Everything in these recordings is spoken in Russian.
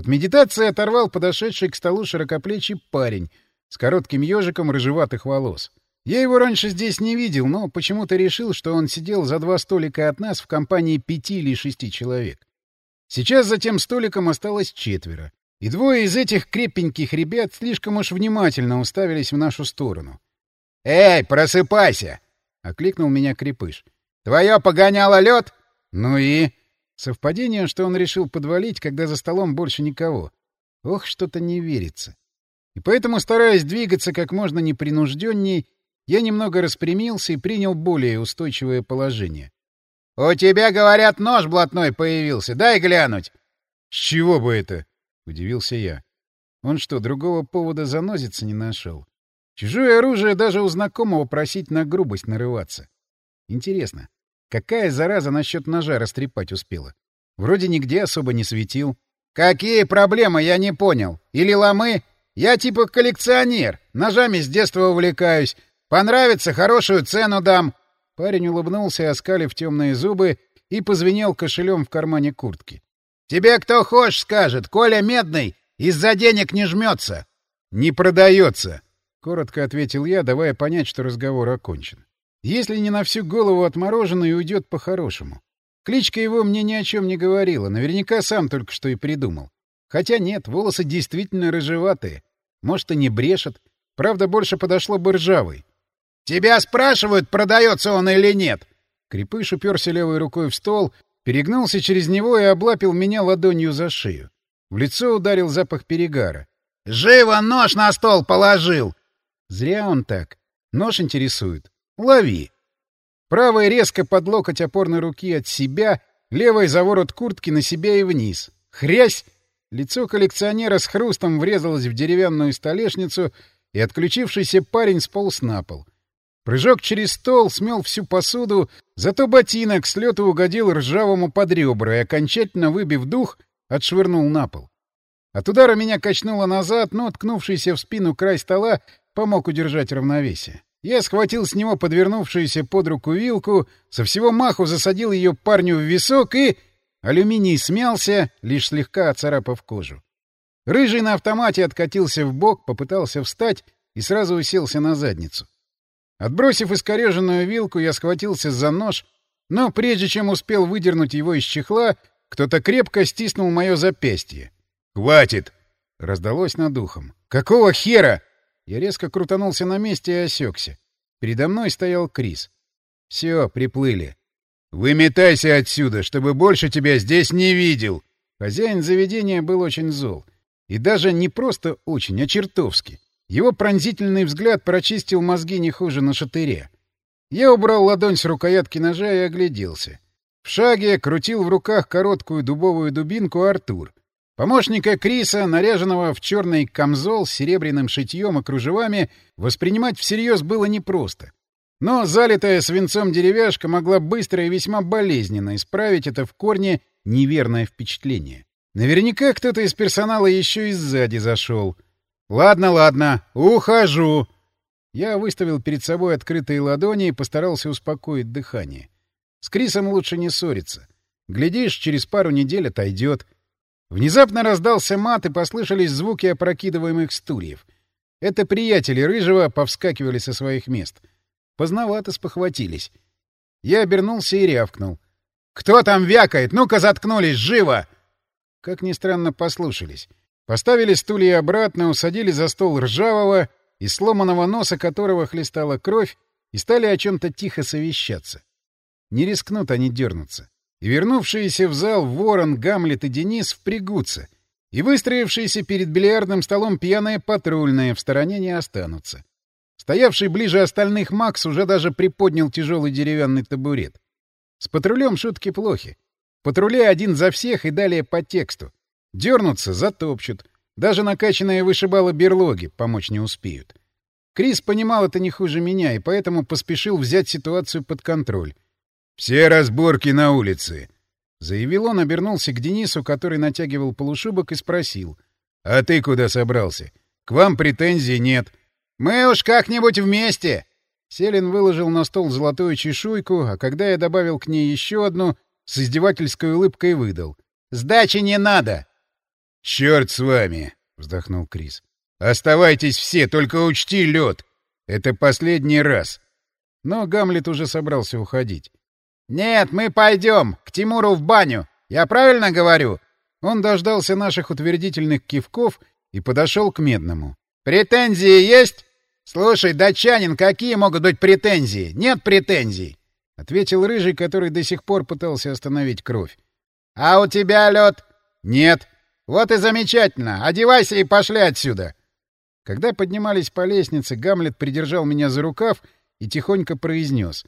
От медитации оторвал подошедший к столу широкоплечий парень с коротким ежиком рыжеватых волос. Я его раньше здесь не видел, но почему-то решил, что он сидел за два столика от нас в компании пяти или шести человек. Сейчас за тем столиком осталось четверо. И двое из этих крепеньких ребят слишком уж внимательно уставились в нашу сторону. «Эй, просыпайся!» — окликнул меня крепыш. «Твое погоняло лед?» «Ну и...» Совпадение, что он решил подвалить, когда за столом больше никого. Ох, что-то не верится. И поэтому, стараясь двигаться как можно непринужденней, я немного распрямился и принял более устойчивое положение. — У тебя, говорят, нож блатной появился. Дай глянуть. — С чего бы это? — удивился я. Он что, другого повода занозиться не нашел? Чужое оружие даже у знакомого просить на грубость нарываться. Интересно, какая зараза насчет ножа растрепать успела? Вроде нигде особо не светил. — Какие проблемы, я не понял. Или ломы? Я типа коллекционер. Ножами с детства увлекаюсь. Понравится, хорошую цену дам. Парень улыбнулся, оскалив темные зубы, и позвенел кошелем в кармане куртки. Тебе кто хочешь скажет, Коля Медный из-за денег не жмется. Не продается, коротко ответил я, давая понять, что разговор окончен. Если не на всю голову отмороженный, уйдет по-хорошему. Кличка его мне ни о чем не говорила, наверняка сам только что и придумал. Хотя нет, волосы действительно рыжеватые. Может, и не брешет. Правда, больше подошло бы ржавый. Тебя спрашивают, продается он или нет. Крепыш уперся левой рукой в стол, перегнулся через него и облапил меня ладонью за шею. В лицо ударил запах перегара. «Живо нож на стол положил!» Зря он так. Нож интересует. Лови. Правой резко под локоть опорной руки от себя, левой за ворот куртки на себя и вниз. Хрясь! Лицо коллекционера с хрустом врезалось в деревянную столешницу, и отключившийся парень сполз на пол. Прыжок через стол смел всю посуду, зато ботинок с лету угодил ржавому под ребра и, окончательно выбив дух, отшвырнул на пол. От удара меня качнуло назад, но, ткнувшийся в спину край стола, помог удержать равновесие. Я схватил с него подвернувшуюся под руку вилку, со всего маху засадил ее парню в висок и... Алюминий смялся, лишь слегка оцарапав кожу. Рыжий на автомате откатился в бок, попытался встать и сразу уселся на задницу. Отбросив искореженную вилку, я схватился за нож, но прежде чем успел выдернуть его из чехла, кто-то крепко стиснул мое запястье. «Хватит!» — раздалось над ухом. «Какого хера?» Я резко крутанулся на месте и осекся. Передо мной стоял Крис. «Все, приплыли». «Выметайся отсюда, чтобы больше тебя здесь не видел!» Хозяин заведения был очень зол. И даже не просто очень, а чертовски. Его пронзительный взгляд прочистил мозги не хуже на шатыре. Я убрал ладонь с рукоятки ножа и огляделся. В шаге крутил в руках короткую дубовую дубинку Артур. Помощника Криса, наряженного в черный камзол с серебряным шитьем и кружевами, воспринимать всерьез было непросто. Но залитая свинцом деревяшка могла быстро и весьма болезненно исправить это в корне неверное впечатление. Наверняка кто-то из персонала еще и сзади зашел — «Ладно, ладно, ухожу!» Я выставил перед собой открытые ладони и постарался успокоить дыхание. С Крисом лучше не ссориться. Глядишь, через пару недель отойдет. Внезапно раздался мат, и послышались звуки опрокидываемых стульев. Это приятели Рыжего повскакивали со своих мест. Поздновато спохватились. Я обернулся и рявкнул. «Кто там вякает? Ну-ка заткнулись! Живо!» Как ни странно, послушались. Поставили стулья обратно, усадили за стол ржавого, из сломанного носа которого хлестала кровь, и стали о чем-то тихо совещаться. Не рискнут они дернуться. И вернувшиеся в зал Ворон, Гамлет и Денис впрягутся, и выстроившиеся перед бильярдным столом пьяные патрульные в стороне не останутся. Стоявший ближе остальных Макс уже даже приподнял тяжелый деревянный табурет. С патрулем шутки плохи. Патрули один за всех и далее по тексту. Дернутся — затопчут. Даже накачанные вышибалы берлоги помочь не успеют. Крис понимал это не хуже меня, и поэтому поспешил взять ситуацию под контроль. «Все разборки на улице!» Заявил он, обернулся к Денису, который натягивал полушубок, и спросил. «А ты куда собрался? К вам претензий нет». «Мы уж как-нибудь вместе!» Селин выложил на стол золотую чешуйку, а когда я добавил к ней еще одну, с издевательской улыбкой выдал. «Сдачи не надо!» Черт с вами, вздохнул Крис. Оставайтесь все, только учти лед. Это последний раз. Но Гамлет уже собрался уходить. Нет, мы пойдем к Тимуру в баню. Я правильно говорю? Он дождался наших утвердительных кивков и подошел к Медному. «Претензии есть? Слушай, датчанин, какие могут быть претензии? Нет претензий!» — ответил Рыжий, который до сих пор пытался остановить кровь. «А у тебя лед? «Нет». «Вот и замечательно! Одевайся и пошли отсюда!» Когда поднимались по лестнице, Гамлет придержал меня за рукав и тихонько произнес.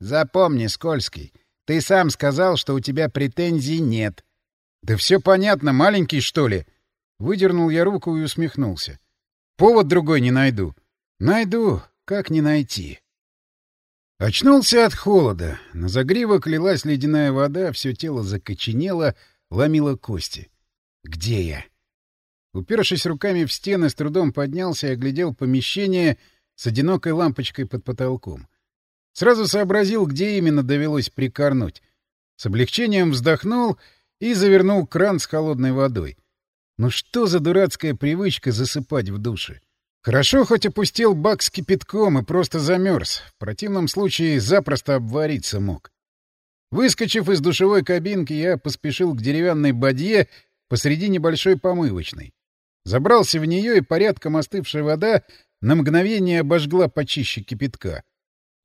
«Запомни, Скользкий, ты сам сказал, что у тебя претензий нет. «Да все понятно, маленький, что ли?» Выдернул я руку и усмехнулся. «Повод другой не найду». «Найду. Как не найти?» Очнулся от холода. На загривок лилась ледяная вода, все тело закоченело, ломило кости. «Где я?» Упершись руками в стены, с трудом поднялся и оглядел помещение с одинокой лампочкой под потолком. Сразу сообразил, где именно довелось прикорнуть. С облегчением вздохнул и завернул кран с холодной водой. Ну что за дурацкая привычка засыпать в душе? Хорошо, хоть опустил бак с кипятком и просто замерз. В противном случае запросто обвариться мог. Выскочив из душевой кабинки, я поспешил к деревянной бадье посреди небольшой помывочной. Забрался в нее, и порядком остывшая вода на мгновение обожгла почище кипятка.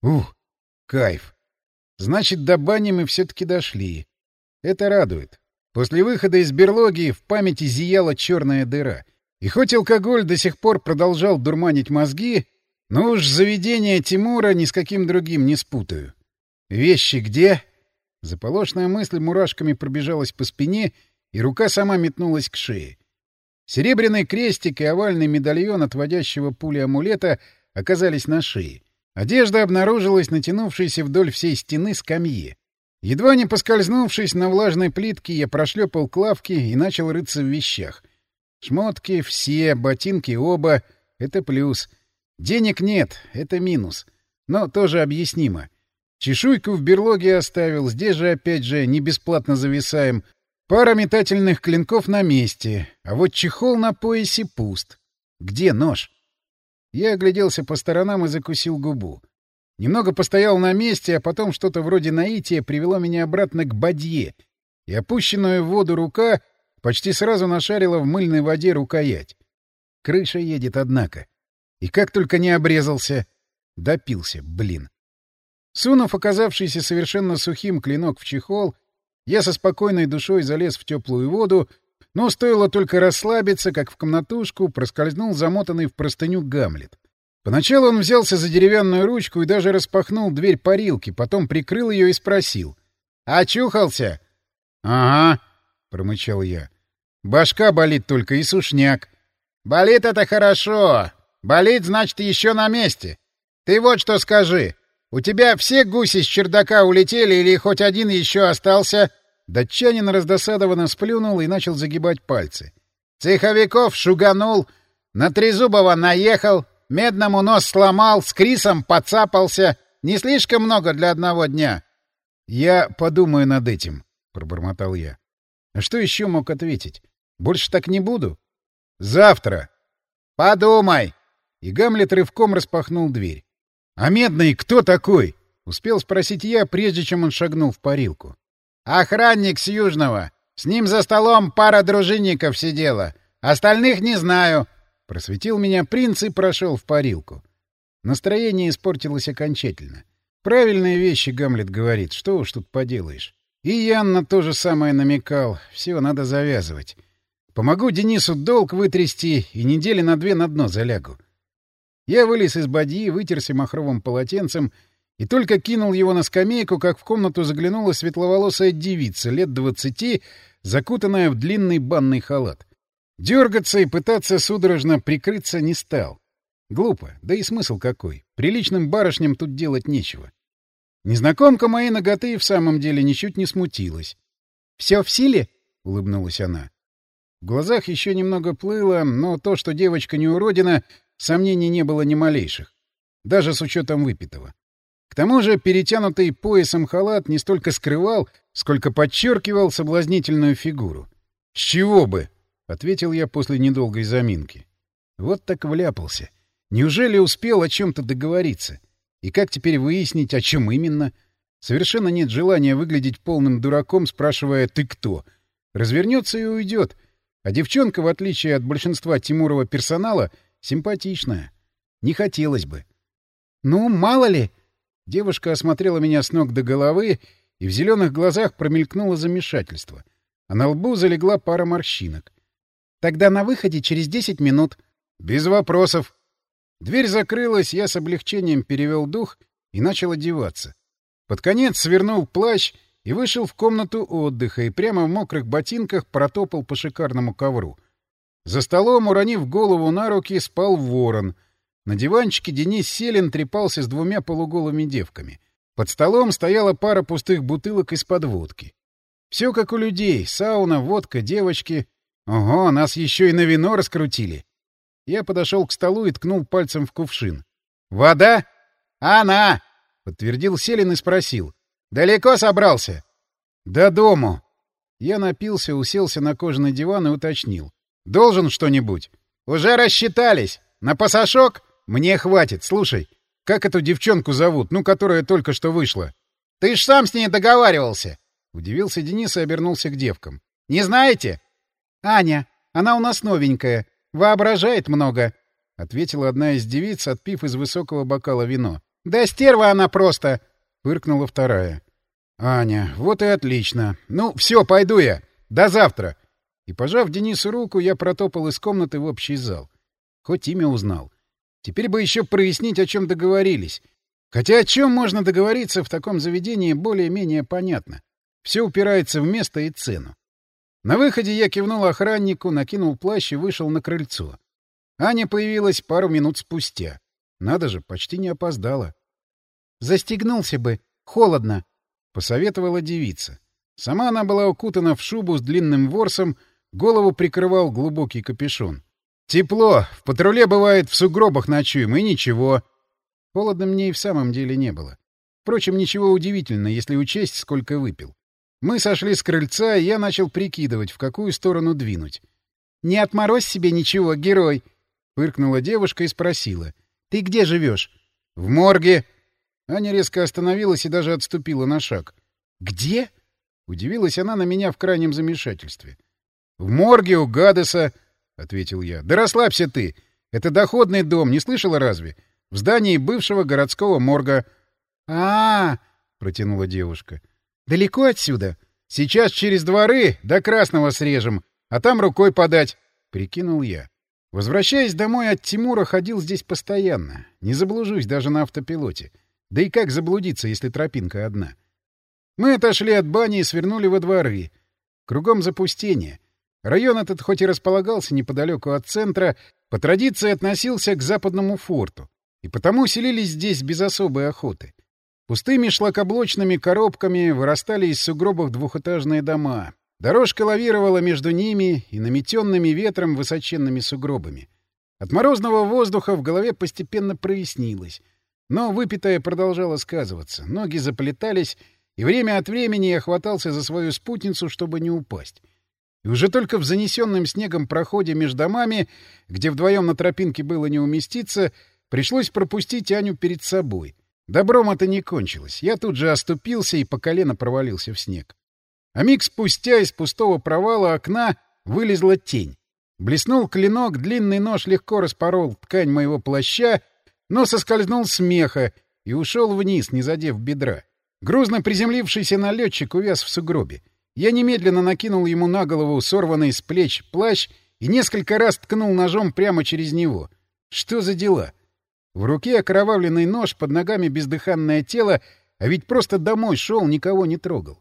Ух, кайф! Значит, до бани мы все-таки дошли. Это радует. После выхода из берлоги в памяти зияла черная дыра. И хоть алкоголь до сих пор продолжал дурманить мозги, но уж заведение Тимура ни с каким другим не спутаю. Вещи где? Заполошная мысль мурашками пробежалась по спине, и рука сама метнулась к шее. Серебряный крестик и овальный медальон отводящего пули амулета оказались на шее. Одежда обнаружилась натянувшейся вдоль всей стены скамье. Едва не поскользнувшись на влажной плитке, я прошлепал к лавке и начал рыться в вещах. Шмотки все, ботинки оба — это плюс. Денег нет — это минус. Но тоже объяснимо. Чешуйку в берлоге оставил, здесь же опять же не бесплатно зависаем. Пара метательных клинков на месте, а вот чехол на поясе пуст. Где нож? Я огляделся по сторонам и закусил губу. Немного постоял на месте, а потом что-то вроде наития привело меня обратно к бадье, и опущенную в воду рука почти сразу нашарила в мыльной воде рукоять. Крыша едет, однако. И как только не обрезался, допился, блин. Сунув оказавшийся совершенно сухим клинок в чехол, я со спокойной душой залез в теплую воду, но стоило только расслабиться, как в комнатушку проскользнул замотанный в простыню Гамлет. Поначалу он взялся за деревянную ручку и даже распахнул дверь парилки, потом прикрыл ее и спросил. «Очухался?» «Ага», — промычал я. «Башка болит только и сушняк». «Болит это хорошо. Болит, значит, еще на месте. Ты вот что скажи. У тебя все гуси с чердака улетели или хоть один еще остался?» Датчанин раздосадованно сплюнул и начал загибать пальцы. «Цеховиков шуганул, на Трезубова наехал, Медному нос сломал, с Крисом подцапался. Не слишком много для одного дня. — Я подумаю над этим, — пробормотал я. А что еще мог ответить? Больше так не буду? — Завтра. — Подумай. И Гамлет рывком распахнул дверь. — А Медный кто такой? — успел спросить я, прежде чем он шагнул в парилку. — Охранник с Южного. С ним за столом пара дружинников сидела. Остальных не знаю. Просветил меня принц и прошел в парилку. Настроение испортилось окончательно. Правильные вещи Гамлет говорит, что уж тут поделаешь. И Янна тоже самое намекал. Все, надо завязывать. Помогу Денису долг вытрясти и недели на две на дно залягу. Я вылез из бадьи, вытерся махровым полотенцем и только кинул его на скамейку, как в комнату заглянула светловолосая девица лет двадцати, закутанная в длинный банный халат. Дергаться и пытаться судорожно прикрыться не стал. Глупо, да и смысл какой. Приличным барышням тут делать нечего. Незнакомка моей ноготы в самом деле ничуть не смутилась. — Все в силе? — улыбнулась она. В глазах еще немного плыло, но то, что девочка не уродина, сомнений не было ни малейших. Даже с учетом выпитого. К тому же перетянутый поясом халат не столько скрывал, сколько подчеркивал соблазнительную фигуру. С чего бы? — ответил я после недолгой заминки. Вот так вляпался. Неужели успел о чем-то договориться? И как теперь выяснить, о чем именно? Совершенно нет желания выглядеть полным дураком, спрашивая «ты кто?». Развернется и уйдет. А девчонка, в отличие от большинства Тимурова персонала, симпатичная. Не хотелось бы. «Ну, мало ли...» Девушка осмотрела меня с ног до головы, и в зеленых глазах промелькнуло замешательство. А на лбу залегла пара морщинок. «Тогда на выходе через десять минут». «Без вопросов». Дверь закрылась, я с облегчением перевел дух и начал одеваться. Под конец свернул плащ и вышел в комнату отдыха и прямо в мокрых ботинках протопал по шикарному ковру. За столом, уронив голову на руки, спал ворон. На диванчике Денис Селин трепался с двумя полуголыми девками. Под столом стояла пара пустых бутылок из-под водки. Все как у людей — сауна, водка, девочки. Ого, нас еще и на вино раскрутили. Я подошел к столу и ткнул пальцем в кувшин. «Вода?» «Она!» — подтвердил Селин и спросил. «Далеко собрался?» «До дому». Я напился, уселся на кожаный диван и уточнил. «Должен что-нибудь?» «Уже рассчитались. На пасашок?» «Мне хватит. Слушай, как эту девчонку зовут, ну, которая только что вышла?» «Ты ж сам с ней договаривался!» Удивился Денис и обернулся к девкам. «Не знаете?» «Аня. Она у нас новенькая. Воображает много», — ответила одна из девиц, отпив из высокого бокала вино. «Да стерва она просто!» — фыркнула вторая. «Аня, вот и отлично. Ну, все, пойду я. До завтра!» И, пожав Денису руку, я протопал из комнаты в общий зал. Хоть имя узнал. Теперь бы еще прояснить, о чем договорились. Хотя о чем можно договориться в таком заведении, более-менее понятно. Все упирается в место и цену. На выходе я кивнул охраннику, накинул плащ и вышел на крыльцо. Аня появилась пару минут спустя. Надо же, почти не опоздала. «Застегнулся бы. Холодно», — посоветовала девица. Сама она была укутана в шубу с длинным ворсом, голову прикрывал глубокий капюшон. «Тепло. В патруле бывает в сугробах ночуем, и ничего». Холодно мне и в самом деле не было. Впрочем, ничего удивительного, если учесть, сколько выпил. Мы сошли с крыльца, и я начал прикидывать, в какую сторону двинуть. «Не отморозь себе ничего, герой!» — фыркнула девушка и спросила. «Ты где живешь?» «В морге!» Аня резко остановилась и даже отступила на шаг. «Где?» — удивилась она на меня в крайнем замешательстве. «В морге у Гадеса!» — ответил я. «Да расслабься ты! Это доходный дом, не слышала разве? В здании бывшего городского морга». «А-а-а!» — протянула девушка. Далеко отсюда? Сейчас через дворы до Красного срежем, а там рукой подать, — прикинул я. Возвращаясь домой от Тимура, ходил здесь постоянно. Не заблужусь даже на автопилоте. Да и как заблудиться, если тропинка одна? Мы отошли от бани и свернули во дворы. Кругом запустение. Район этот хоть и располагался неподалеку от центра, по традиции относился к западному форту, и потому селились здесь без особой охоты. Пустыми шлакоблочными коробками вырастали из сугробов двухэтажные дома. Дорожка лавировала между ними и наметенными ветром высоченными сугробами. От морозного воздуха в голове постепенно прояснилось. Но выпитое продолжало сказываться. Ноги заплетались, и время от времени я хватался за свою спутницу, чтобы не упасть. И уже только в занесенном снегом проходе между домами, где вдвоем на тропинке было не уместиться, пришлось пропустить Аню перед собой — Добром это не кончилось. Я тут же оступился и по колено провалился в снег. А миг спустя из пустого провала окна вылезла тень. Блеснул клинок, длинный нож легко распорол ткань моего плаща, но соскользнул с меха и ушел вниз, не задев бедра. Грузно приземлившийся налетчик увяз в сугробе. Я немедленно накинул ему на голову сорванный с плеч плащ и несколько раз ткнул ножом прямо через него. Что за дела? — в руке окровавленный нож, под ногами бездыханное тело, а ведь просто домой шел, никого не трогал.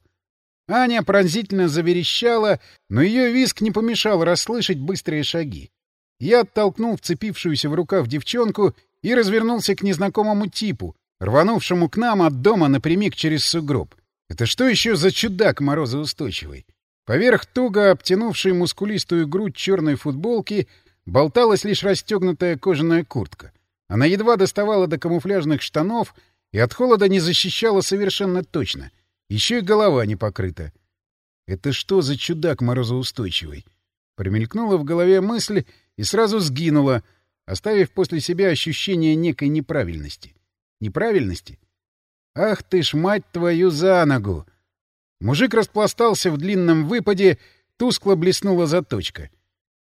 Аня пронзительно заверещала, но ее виск не помешал расслышать быстрые шаги. Я оттолкнул вцепившуюся в рукав девчонку и развернулся к незнакомому типу, рванувшему к нам от дома напрямик через сугроб. Это что еще за чудак морозоустойчивый? Поверх туго обтянувшей мускулистую грудь черной футболки болталась лишь расстегнутая кожаная куртка — она едва доставала до камуфляжных штанов и от холода не защищала совершенно точно. Еще и голова не покрыта. Это что за чудак морозоустойчивый? Промелькнула в голове мысль и сразу сгинула, оставив после себя ощущение некой неправильности. Неправильности? Ах ты ж, мать твою, за ногу! Мужик распластался в длинном выпаде, тускло блеснула заточка.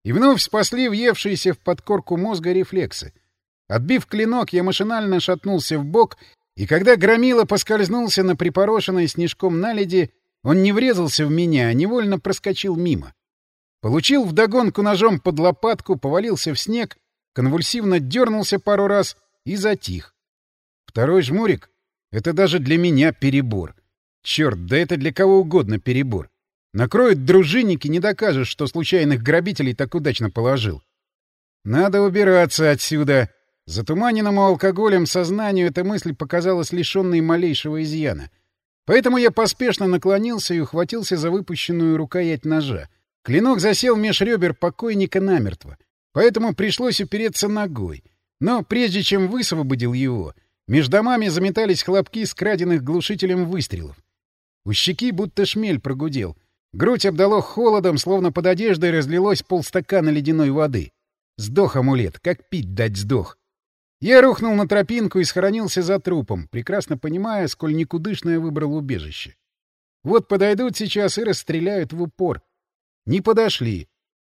И вновь спасли въевшиеся в подкорку мозга рефлексы. Отбив клинок, я машинально шатнулся в бок, и когда громила поскользнулся на припорошенной снежком наледи, он не врезался в меня, а невольно проскочил мимо. Получил вдогонку ножом под лопатку, повалился в снег, конвульсивно дернулся пару раз и затих. Второй жмурик — это даже для меня перебор. Черт, да это для кого угодно перебор. Накроют дружинники, не докажешь, что случайных грабителей так удачно положил. Надо убираться отсюда. Затуманенному алкоголем сознанию эта мысль показалась лишенной малейшего изъяна. Поэтому я поспешно наклонился и ухватился за выпущенную рукоять ножа. Клинок засел меж ребер покойника намертво, поэтому пришлось упереться ногой. Но прежде чем высвободил его, между домами заметались хлопки с краденных глушителем выстрелов. У щеки будто шмель прогудел. Грудь обдало холодом, словно под одеждой разлилось полстакана ледяной воды. Сдох амулет, как пить дать сдох. Я рухнул на тропинку и схоронился за трупом, прекрасно понимая, сколь никудышное выбрал убежище. Вот подойдут сейчас и расстреляют в упор. Не подошли.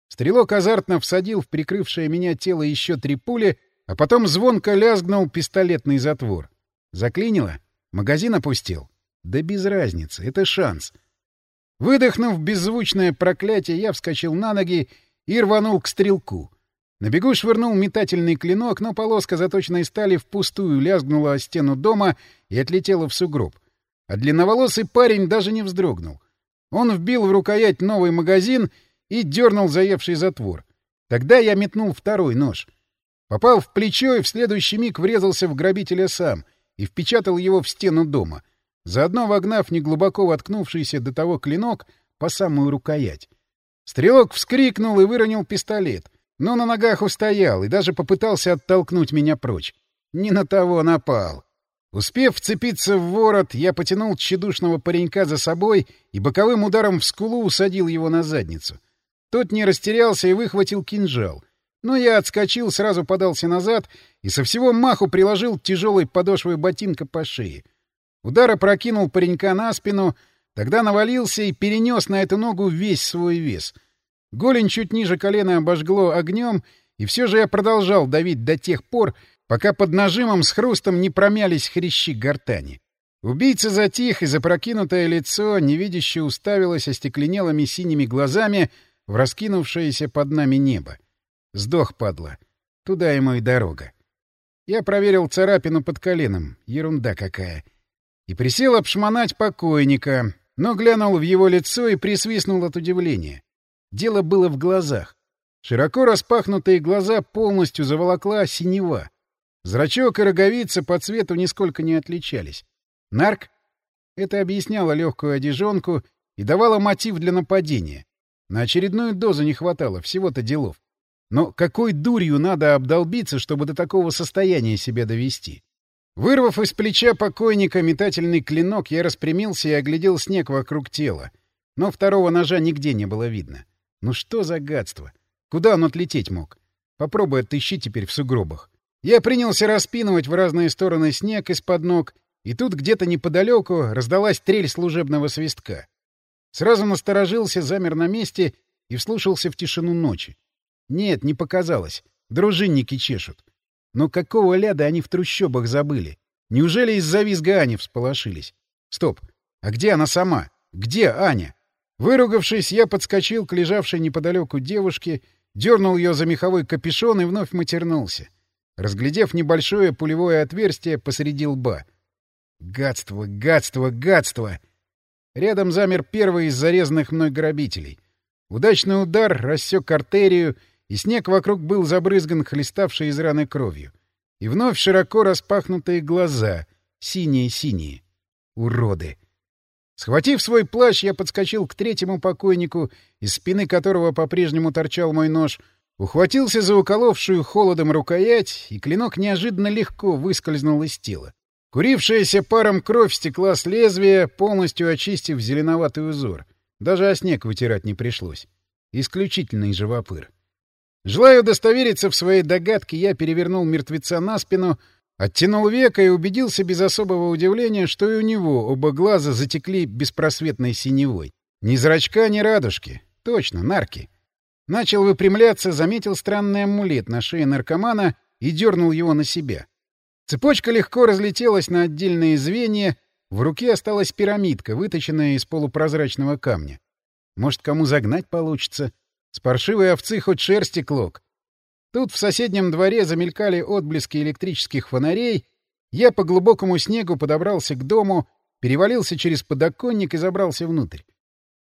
Стрелок азартно всадил в прикрывшее меня тело еще три пули, а потом звонко лязгнул пистолетный затвор. Заклинило? Магазин опустил? Да без разницы, это шанс. Выдохнув беззвучное проклятие, я вскочил на ноги и рванул к стрелку. На бегу швырнул метательный клинок, но полоска заточенной стали впустую лязгнула о стену дома и отлетела в сугроб. А длинноволосый парень даже не вздрогнул. Он вбил в рукоять новый магазин и дернул заевший затвор. Тогда я метнул второй нож. Попал в плечо и в следующий миг врезался в грабителя сам и впечатал его в стену дома — заодно вогнав неглубоко воткнувшийся до того клинок по самую рукоять. Стрелок вскрикнул и выронил пистолет, но на ногах устоял и даже попытался оттолкнуть меня прочь. Не на того напал. Успев вцепиться в ворот, я потянул тщедушного паренька за собой и боковым ударом в скулу усадил его на задницу. Тот не растерялся и выхватил кинжал. Но я отскочил, сразу подался назад и со всего маху приложил тяжелой подошвой ботинка по шее — Удар опрокинул паренька на спину, тогда навалился и перенес на эту ногу весь свой вес. Голень чуть ниже колена обожгло огнем, и все же я продолжал давить до тех пор, пока под нажимом с хрустом не промялись хрящи гортани. Убийца затих, и запрокинутое лицо невидяще уставилось остекленелыми синими глазами в раскинувшееся под нами небо. Сдох, падла. Туда ему и дорога. Я проверил царапину под коленом. Ерунда какая. — и присел обшмонать покойника, но глянул в его лицо и присвистнул от удивления. Дело было в глазах. Широко распахнутые глаза полностью заволокла синева. Зрачок и роговица по цвету нисколько не отличались. Нарк? Это объясняло легкую одежонку и давало мотив для нападения. На очередную дозу не хватало, всего-то делов. Но какой дурью надо обдолбиться, чтобы до такого состояния себя довести? Вырвав из плеча покойника метательный клинок, я распрямился и оглядел снег вокруг тела. Но второго ножа нигде не было видно. Ну что за гадство? Куда он отлететь мог? Попробуй отыщи теперь в сугробах. Я принялся распинывать в разные стороны снег из-под ног, и тут где-то неподалеку раздалась трель служебного свистка. Сразу насторожился, замер на месте и вслушался в тишину ночи. Нет, не показалось. Дружинники чешут. Но какого ляда они в трущобах забыли? Неужели из-за визга Ани всполошились? Стоп. А где она сама? Где Аня? Выругавшись, я подскочил к лежавшей неподалеку девушке, дернул ее за меховой капюшон и вновь матернулся, разглядев небольшое пулевое отверстие посреди лба. Гадство, гадство, гадство! Рядом замер первый из зарезанных мной грабителей. Удачный удар рассек артерию, и снег вокруг был забрызган хлеставшей из раны кровью. И вновь широко распахнутые глаза, синие-синие. Уроды! Схватив свой плащ, я подскочил к третьему покойнику, из спины которого по-прежнему торчал мой нож, ухватился за уколовшую холодом рукоять, и клинок неожиданно легко выскользнул из тела. Курившаяся паром кровь стекла с лезвия, полностью очистив зеленоватый узор. Даже о снег вытирать не пришлось. исключительный живопыр. Желая удостовериться в своей догадке, я перевернул мертвеца на спину, оттянул века и убедился без особого удивления, что и у него оба глаза затекли беспросветной синевой. Ни зрачка, ни радужки. Точно, нарки. Начал выпрямляться, заметил странный амулет на шее наркомана и дернул его на себя. Цепочка легко разлетелась на отдельные звенья, в руке осталась пирамидка, выточенная из полупрозрачного камня. Может, кому загнать получится? С паршивой овцы хоть шерсти клок. Тут в соседнем дворе замелькали отблески электрических фонарей. Я по глубокому снегу подобрался к дому, перевалился через подоконник и забрался внутрь.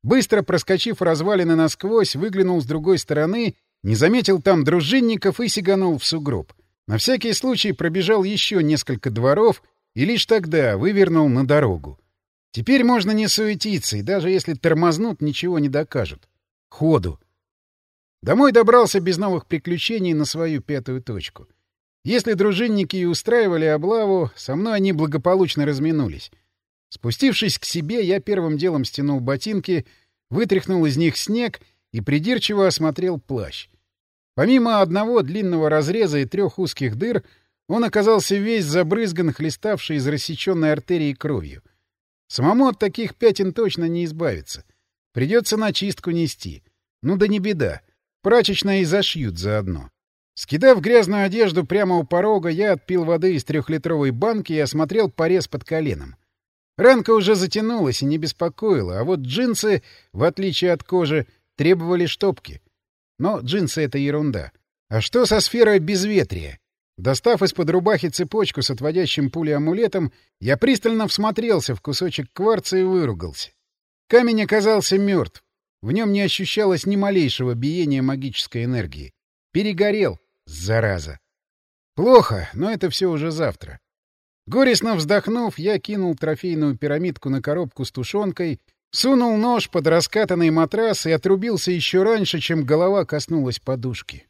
Быстро проскочив развалины насквозь, выглянул с другой стороны, не заметил там дружинников и сиганул в сугроб. На всякий случай пробежал еще несколько дворов и лишь тогда вывернул на дорогу. Теперь можно не суетиться, и даже если тормознут, ничего не докажут. Ходу. Домой добрался без новых приключений на свою пятую точку. Если дружинники и устраивали облаву, со мной они благополучно разминулись. Спустившись к себе, я первым делом стянул ботинки, вытряхнул из них снег и придирчиво осмотрел плащ. Помимо одного длинного разреза и трех узких дыр, он оказался весь забрызган, хлеставший из рассеченной артерии кровью. Самому от таких пятен точно не избавиться. Придется на чистку нести. Ну да не беда. Прачечная и зашьют заодно. Скидав грязную одежду прямо у порога, я отпил воды из трехлитровой банки и осмотрел порез под коленом. Ранка уже затянулась и не беспокоила, а вот джинсы, в отличие от кожи, требовали штопки. Но джинсы — это ерунда. А что со сферой безветрия? Достав из-под рубахи цепочку с отводящим пулей амулетом, я пристально всмотрелся в кусочек кварца и выругался. Камень оказался мертв. В нем не ощущалось ни малейшего биения магической энергии. Перегорел, зараза. Плохо, но это все уже завтра. Горестно вздохнув, я кинул трофейную пирамидку на коробку с тушенкой Сунул нож под раскатанный матрас и отрубился еще раньше, чем голова коснулась подушки.